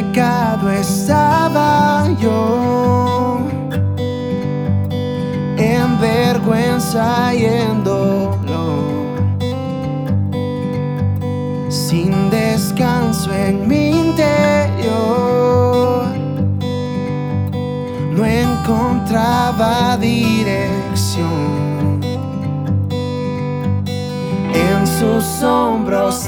pecado estaba yo, en vergüenza y en dolor, sin descanso en mi interior, no encontraba dirección. En sus hombros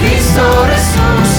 Cristo Jesús.